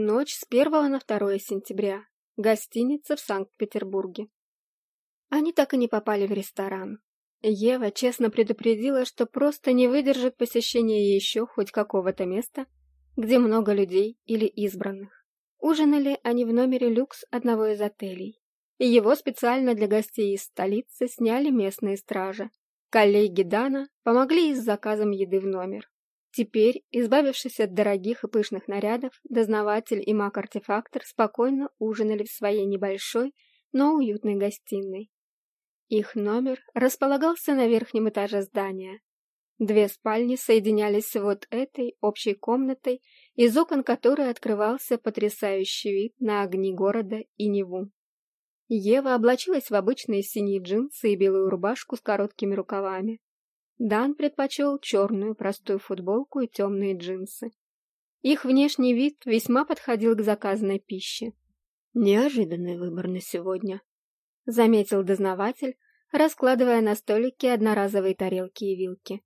Ночь с 1 на 2 сентября. Гостиница в Санкт-Петербурге. Они так и не попали в ресторан. Ева честно предупредила, что просто не выдержит посещения еще хоть какого-то места, где много людей или избранных. Ужинали они в номере люкс одного из отелей. И его специально для гостей из столицы сняли местные стражи. Коллеги Дана помогли и с заказом еды в номер. Теперь, избавившись от дорогих и пышных нарядов, дознаватель и маг-артефактор спокойно ужинали в своей небольшой, но уютной гостиной. Их номер располагался на верхнем этаже здания. Две спальни соединялись вот этой общей комнатой, из окон которой открывался потрясающий вид на огни города и Неву. Ева облачилась в обычные синие джинсы и белую рубашку с короткими рукавами. Дан предпочел черную простую футболку и темные джинсы. Их внешний вид весьма подходил к заказанной пище. «Неожиданный выбор на сегодня», — заметил дознаватель, раскладывая на столике одноразовые тарелки и вилки.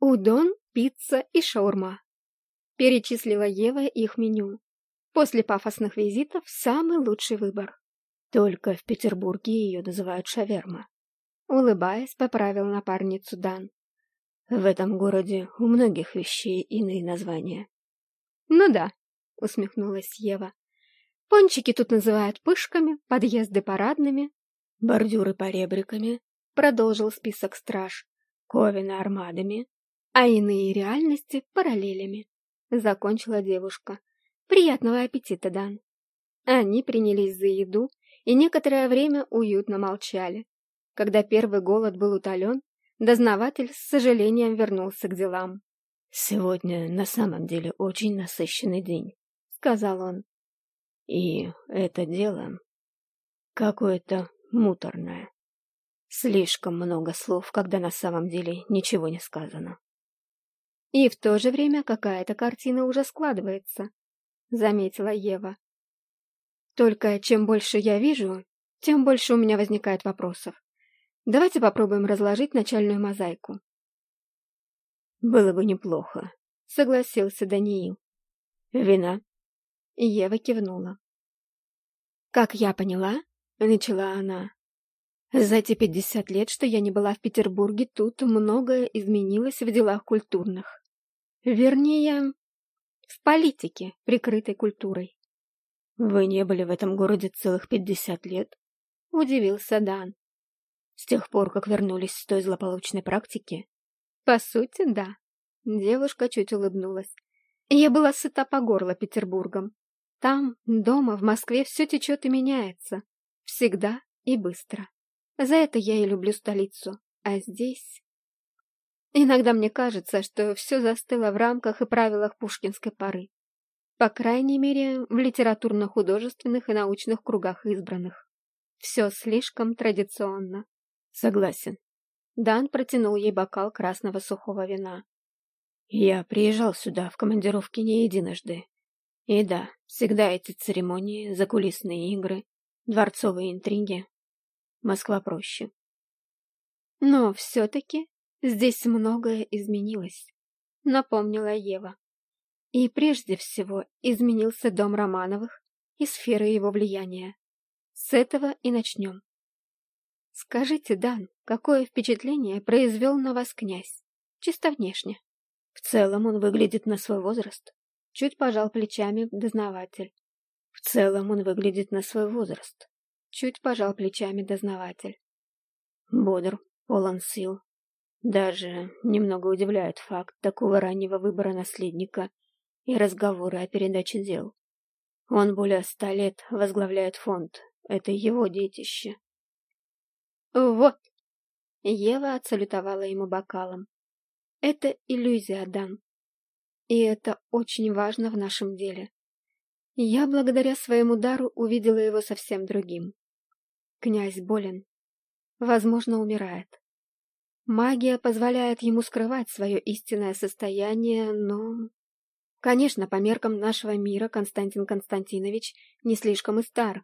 «Удон, пицца и шаурма», — перечислила Ева их меню. После пафосных визитов самый лучший выбор. Только в Петербурге ее называют шаверма. Улыбаясь, поправил напарницу Дан. В этом городе у многих вещей иные названия. Ну да, усмехнулась Ева. Пончики тут называют пышками, подъезды парадными, бордюры поребриками, продолжил список страж, ковины армадами, а иные реальности параллелями. Закончила девушка. Приятного аппетита, Дан. Они принялись за еду и некоторое время уютно молчали. Когда первый голод был утолен, дознаватель с сожалением вернулся к делам. «Сегодня на самом деле очень насыщенный день», — сказал он. «И это дело какое-то муторное. Слишком много слов, когда на самом деле ничего не сказано». «И в то же время какая-то картина уже складывается», — заметила Ева. «Только чем больше я вижу, тем больше у меня возникает вопросов. Давайте попробуем разложить начальную мозаику. Было бы неплохо, согласился Даниил. Вина? Ева кивнула. Как я поняла, начала она, за те пятьдесят лет, что я не была в Петербурге, тут многое изменилось в делах культурных. Вернее, в политике, прикрытой культурой. Вы не были в этом городе целых пятьдесят лет? Удивился Дан. С тех пор, как вернулись с той злополучной практики? По сути, да. Девушка чуть улыбнулась. Я была сыта по горло Петербургом. Там, дома, в Москве все течет и меняется. Всегда и быстро. За это я и люблю столицу. А здесь... Иногда мне кажется, что все застыло в рамках и правилах пушкинской поры. По крайней мере, в литературно-художественных и научных кругах избранных. Все слишком традиционно. Согласен. Дан протянул ей бокал красного сухого вина. Я приезжал сюда в командировке не единожды. И да, всегда эти церемонии, закулисные игры, дворцовые интриги. Москва проще. Но все-таки здесь многое изменилось, напомнила Ева. И прежде всего изменился дом Романовых и сфера его влияния. С этого и начнем. Скажите, Дан, какое впечатление произвел на вас князь? Чисто внешне. В целом он выглядит на свой возраст. Чуть пожал плечами дознаватель. В целом он выглядит на свой возраст. Чуть пожал плечами дознаватель. Бодр, полон сил. Даже немного удивляет факт такого раннего выбора наследника и разговоры о передаче дел. Он более ста лет возглавляет фонд. Это его детище. «Вот!» Ева отсалютовала ему бокалом. «Это иллюзия, Дан. И это очень важно в нашем деле. Я благодаря своему дару увидела его совсем другим. Князь болен. Возможно, умирает. Магия позволяет ему скрывать свое истинное состояние, но... Конечно, по меркам нашего мира Константин Константинович не слишком и стар.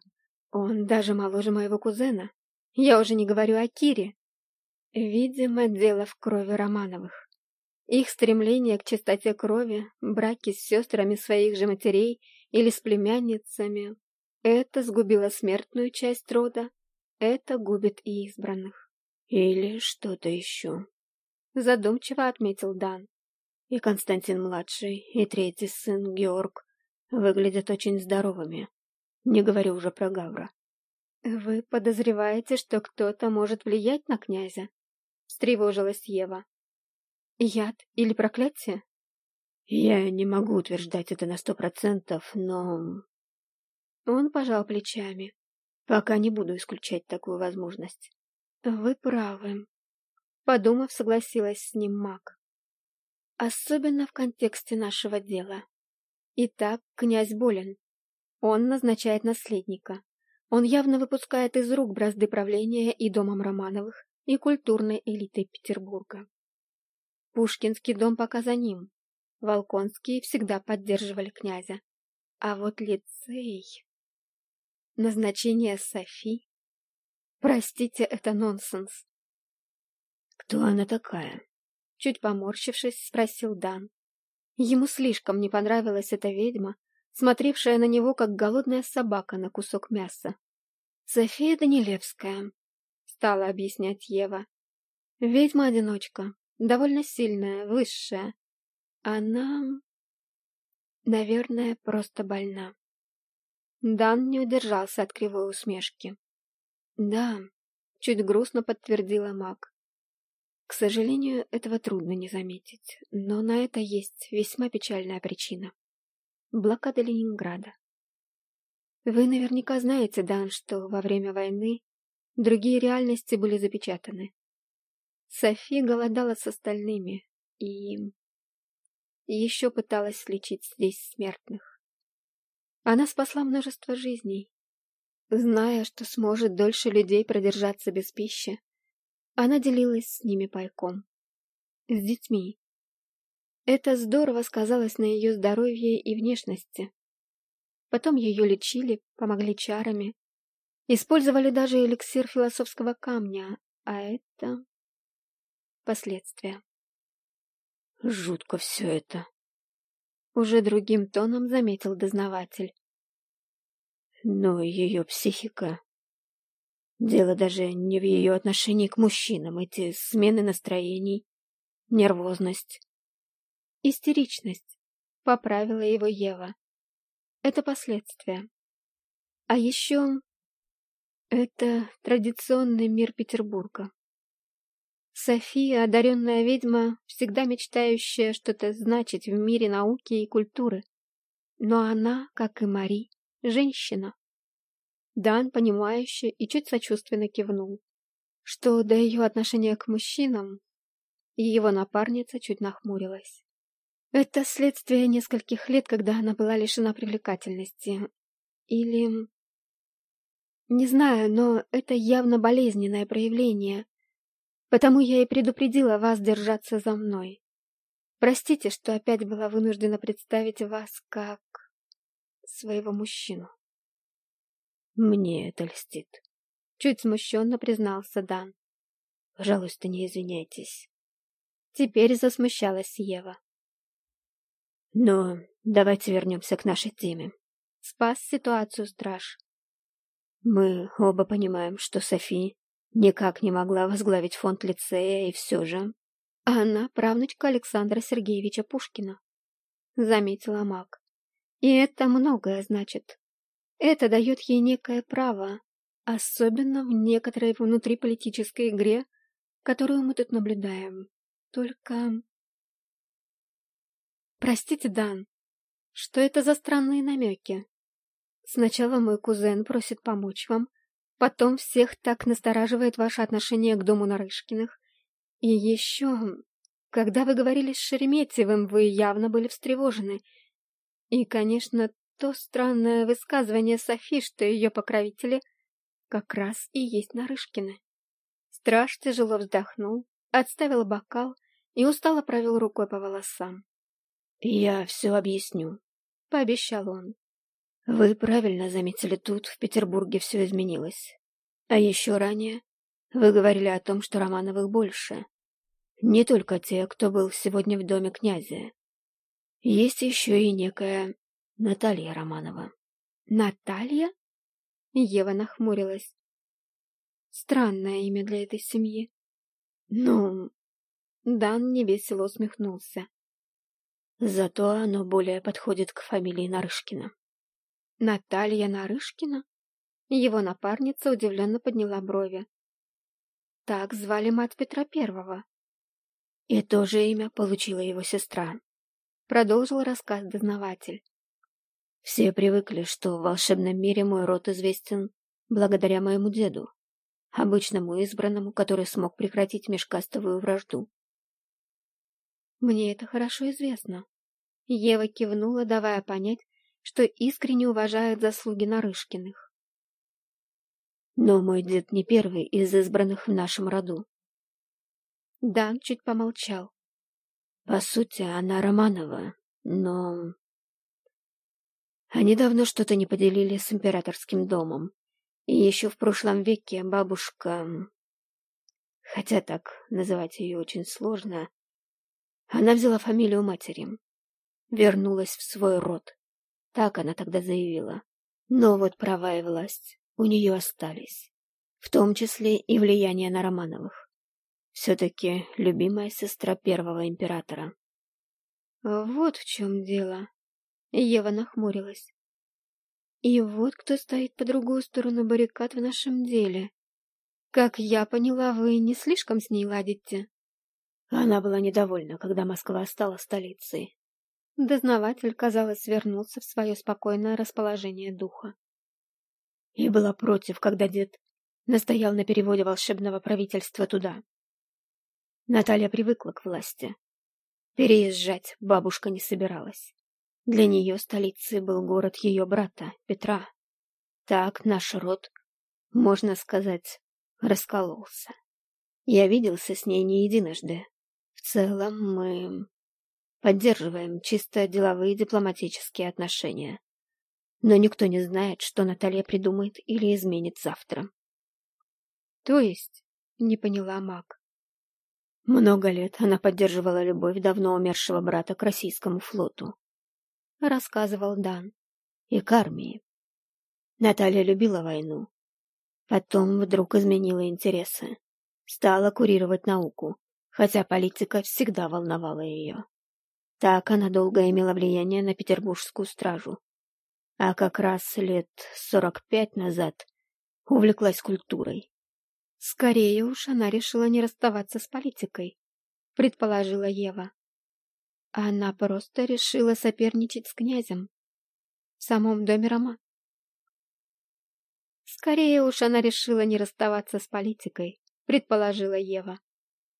Он даже моложе моего кузена. Я уже не говорю о Кире. Видимо, дело в крови Романовых. Их стремление к чистоте крови, браки с сестрами своих же матерей или с племянницами. Это сгубило смертную часть рода, это губит и избранных. Или что-то еще. Задумчиво отметил Дан. И Константин-младший, и третий сын Георг выглядят очень здоровыми. Не говорю уже про Гавра. «Вы подозреваете, что кто-то может влиять на князя?» — встревожилась Ева. «Яд или проклятие?» «Я не могу утверждать это на сто процентов, но...» Он пожал плечами. «Пока не буду исключать такую возможность». «Вы правы», — подумав, согласилась с ним маг. «Особенно в контексте нашего дела. Итак, князь болен. Он назначает наследника. Он явно выпускает из рук бразды правления и домом Романовых, и культурной элитой Петербурга. Пушкинский дом пока за ним. Волконские всегда поддерживали князя. А вот лицей... Назначение Софи... Простите, это нонсенс. Кто она такая? Чуть поморщившись, спросил Дан. Ему слишком не понравилась эта ведьма, смотревшая на него, как голодная собака на кусок мяса. «София Данилевская», — стала объяснять Ева. «Ведьма-одиночка, довольно сильная, высшая. Она, наверное, просто больна». Дан не удержался от кривой усмешки. «Да», — чуть грустно подтвердила маг. «К сожалению, этого трудно не заметить, но на это есть весьма печальная причина» блокада Ленинграда. Вы наверняка знаете, Дан, что во время войны другие реальности были запечатаны. Софи голодала с остальными и... еще пыталась лечить здесь смертных. Она спасла множество жизней. Зная, что сможет дольше людей продержаться без пищи, она делилась с ними пайком. С детьми, это здорово сказалось на ее здоровье и внешности. Потом ее лечили, помогли чарами. Использовали даже эликсир философского камня, а это... последствия. Жутко все это. Уже другим тоном заметил дознаватель. Но ее психика... Дело даже не в ее отношении к мужчинам, эти смены настроений, нервозность. Истеричность. Поправила его Ева. Это последствия. А еще... Это традиционный мир Петербурга. София, одаренная ведьма, всегда мечтающая что-то значить в мире науки и культуры. Но она, как и Мари, женщина. Дан, понимающе и чуть сочувственно кивнул. Что до ее отношения к мужчинам, его напарница чуть нахмурилась. Это следствие нескольких лет, когда она была лишена привлекательности. Или... Не знаю, но это явно болезненное проявление. Потому я и предупредила вас держаться за мной. Простите, что опять была вынуждена представить вас как... своего мужчину. Мне это льстит. Чуть смущенно признался Дан. Пожалуйста, не извиняйтесь. Теперь засмущалась Ева. Но давайте вернемся к нашей теме. Спас ситуацию страж. Мы оба понимаем, что Софи никак не могла возглавить фонд лицея, и все же... Она правнучка Александра Сергеевича Пушкина, заметила маг. И это многое значит. Это дает ей некое право, особенно в некоторой внутриполитической игре, которую мы тут наблюдаем. Только «Простите, Дан, что это за странные намеки? Сначала мой кузен просит помочь вам, потом всех так настораживает ваше отношение к дому Нарышкиных. И еще, когда вы говорили с Шереметьевым, вы явно были встревожены. И, конечно, то странное высказывание Софи, что ее покровители как раз и есть Нарышкины. Страж тяжело вздохнул, отставил бокал и устало провел рукой по волосам. «Я все объясню», — пообещал он. «Вы правильно заметили, тут, в Петербурге, все изменилось. А еще ранее вы говорили о том, что Романовых больше. Не только те, кто был сегодня в доме князя. Есть еще и некая Наталья Романова. Наталья? Ева нахмурилась. Странное имя для этой семьи. Ну, Дан невесело усмехнулся. Зато оно более подходит к фамилии Нарышкина. Наталья Нарышкина? Его напарница удивленно подняла брови. Так звали мать Петра Первого. И то же имя получила его сестра. Продолжил рассказ дознаватель. Все привыкли, что в волшебном мире мой род известен благодаря моему деду, обычному избранному, который смог прекратить межкастовую вражду. Мне это хорошо известно. Ева кивнула, давая понять, что искренне уважает заслуги Нарышкиных. Но мой дед не первый из избранных в нашем роду. Дан чуть помолчал. По сути, она Романова, но... Они давно что-то не поделили с императорским домом. И еще в прошлом веке бабушка... Хотя так называть ее очень сложно. Она взяла фамилию матери. Вернулась в свой род. Так она тогда заявила. Но вот права и власть у нее остались, в том числе и влияние на Романовых. Все-таки любимая сестра первого императора. Вот в чем дело. Ева нахмурилась. И вот кто стоит по другую сторону баррикад в нашем деле. Как я поняла, вы не слишком с ней ладите. Она была недовольна, когда Москва стала столицей. Дознаватель, казалось, вернулся в свое спокойное расположение духа и была против, когда дед настоял на переводе волшебного правительства туда. Наталья привыкла к власти. Переезжать бабушка не собиралась. Для нее столицей был город ее брата, Петра. Так наш род, можно сказать, раскололся. Я виделся с ней не единожды. В целом мы поддерживаем чисто деловые дипломатические отношения но никто не знает, что Наталья придумает или изменит завтра. То есть, не поняла Мак. Много лет она поддерживала любовь давно умершего брата к российскому флоту. Рассказывал Дан. И к армии. Наталья любила войну. Потом вдруг изменила интересы. Стала курировать науку, хотя политика всегда волновала ее. Так она долго имела влияние на петербургскую стражу, а как раз лет сорок пять назад увлеклась культурой. Скорее уж она решила не расставаться с политикой, предположила Ева. Она просто решила соперничать с князем в самом доме Рома. Скорее уж она решила не расставаться с политикой, предположила Ева.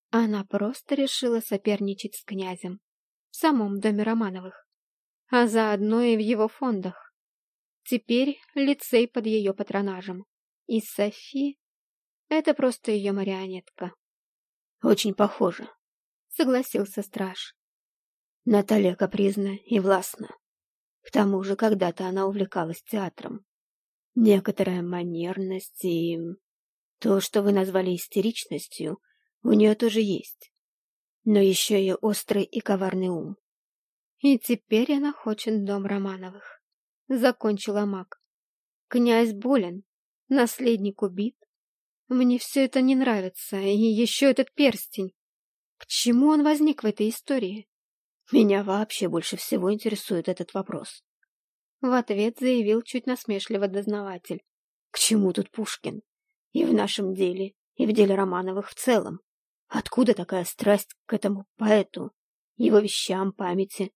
Она просто решила соперничать с князем в самом доме Романовых, а заодно и в его фондах. Теперь лицей под ее патронажем. И Софи — это просто ее марионетка. Очень похоже, согласился страж. Наталья капризна и властна. К тому же когда-то она увлекалась театром. Некоторая манерность и... То, что вы назвали истеричностью, у нее тоже есть. Но еще и острый и коварный ум. И теперь она хочет дом Романовых закончила маг. Князь болен, наследник убит. Мне все это не нравится, и еще этот перстень. К чему он возник в этой истории? Меня вообще больше всего интересует этот вопрос. В ответ заявил чуть насмешливо дознаватель. К чему тут Пушкин? И в нашем деле, и в деле Романовых в целом. Откуда такая страсть к этому поэту, его вещам, памяти?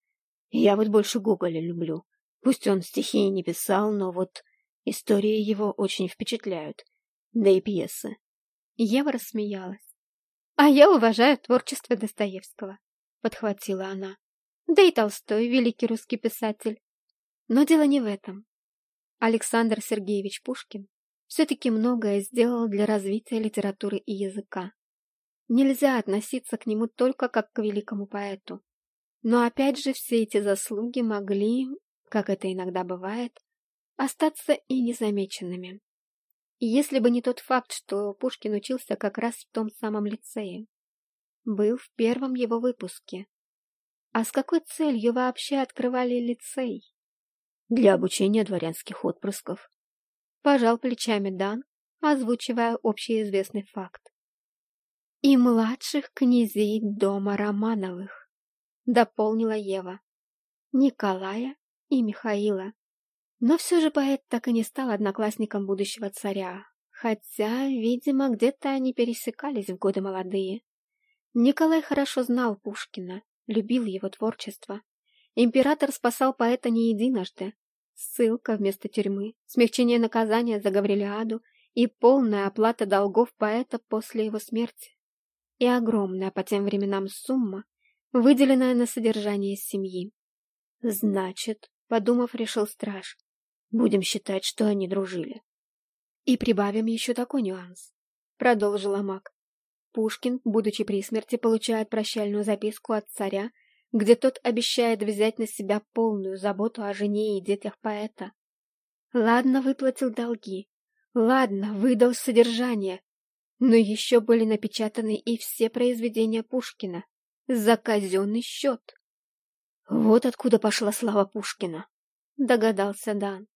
Я вот больше Гоголя люблю. Пусть он стихи не писал, но вот истории его очень впечатляют, да и пьесы. Ева рассмеялась. «А я уважаю творчество Достоевского», — подхватила она. «Да и Толстой — великий русский писатель. Но дело не в этом. Александр Сергеевич Пушкин все-таки многое сделал для развития литературы и языка. Нельзя относиться к нему только как к великому поэту. Но опять же все эти заслуги могли как это иногда бывает, остаться и незамеченными. если бы не тот факт, что Пушкин учился как раз в том самом лицее, был в первом его выпуске. А с какой целью вообще открывали лицей? для обучения дворянских отпрысков. Пожал плечами Дан, озвучивая общеизвестный факт. И младших князей дома Романовых, дополнила Ева. Николая и Михаила. Но все же поэт так и не стал одноклассником будущего царя, хотя, видимо, где-то они пересекались в годы молодые. Николай хорошо знал Пушкина, любил его творчество. Император спасал поэта не единожды. Ссылка вместо тюрьмы, смягчение наказания за Гаврилиаду и полная оплата долгов поэта после его смерти. И огромная по тем временам сумма, выделенная на содержание семьи. Значит, подумав, решил страж, будем считать, что они дружили. И прибавим еще такой нюанс, продолжила маг. Пушкин, будучи при смерти, получает прощальную записку от царя, где тот обещает взять на себя полную заботу о жене и детях поэта. Ладно, выплатил долги, ладно, выдал содержание, но еще были напечатаны и все произведения Пушкина за казенный счет. Вот откуда пошла слава Пушкина, догадался Дан.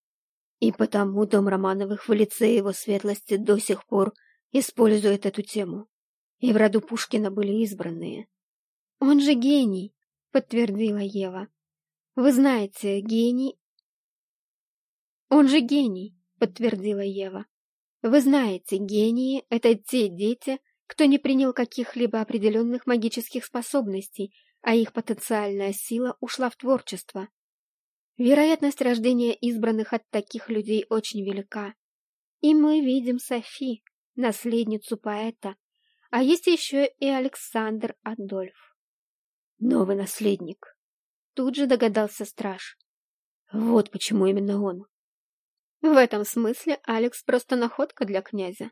И потому дом Романовых в лице его светлости до сих пор использует эту тему. И в роду Пушкина были избранные. Он же гений, подтвердила Ева. Вы знаете, гений... Он же гений, подтвердила Ева. Вы знаете, гении — это те дети, кто не принял каких-либо определенных магических способностей, а их потенциальная сила ушла в творчество. Вероятность рождения избранных от таких людей очень велика. И мы видим Софи, наследницу поэта, а есть еще и Александр Адольф. Новый наследник. Тут же догадался страж. Вот почему именно он. В этом смысле Алекс просто находка для князя.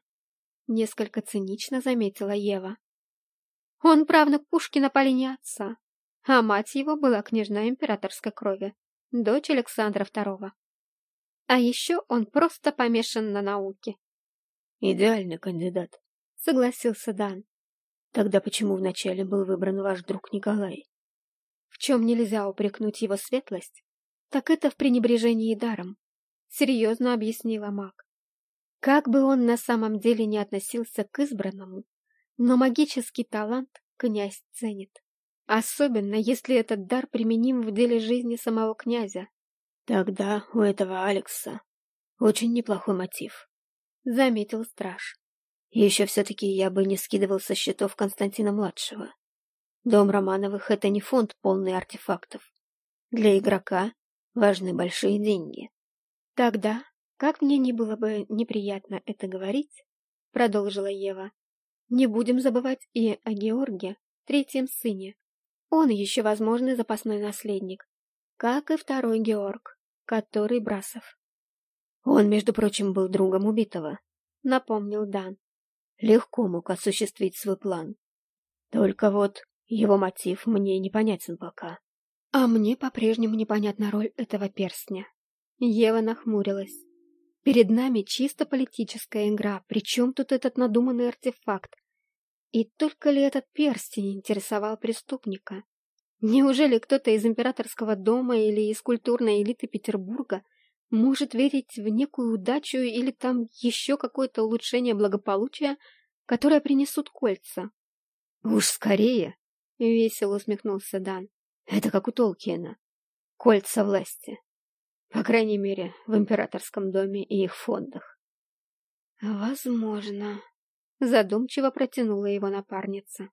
Несколько цинично заметила Ева. Он правнук Пушкина по линии отца, а мать его была княжна императорской крови, дочь Александра II. А еще он просто помешан на науке. Идеальный кандидат согласился Дан. Тогда почему вначале был выбран ваш друг Николай? В чем нельзя упрекнуть его светлость, так это в пренебрежении даром, серьезно объяснила маг. Как бы он на самом деле не относился к избранному, но магический талант князь ценит. Особенно, если этот дар применим в деле жизни самого князя. Тогда у этого Алекса очень неплохой мотив, — заметил страж. Еще все-таки я бы не скидывал со счетов Константина-младшего. Дом Романовых — это не фонд полный артефактов. Для игрока важны большие деньги. Тогда, как мне не было бы неприятно это говорить, продолжила Ева, не будем забывать и о Георге, третьем сыне. Он еще возможный запасной наследник, как и второй Георг, который Брасов. Он, между прочим, был другом убитого, напомнил Дан легко мог осуществить свой план. Только вот его мотив мне непонятен пока. А мне по-прежнему непонятна роль этого перстня. Ева нахмурилась. Перед нами чисто политическая игра, причем тут этот надуманный артефакт? И только ли этот перстень интересовал преступника? Неужели кто-то из императорского дома или из культурной элиты Петербурга может верить в некую удачу или там еще какое-то улучшение благополучия, которое принесут кольца. «Уж скорее!» — весело усмехнулся Дан. «Это как у Толкиена. Кольца власти. По крайней мере, в императорском доме и их фондах». «Возможно», — задумчиво протянула его напарница.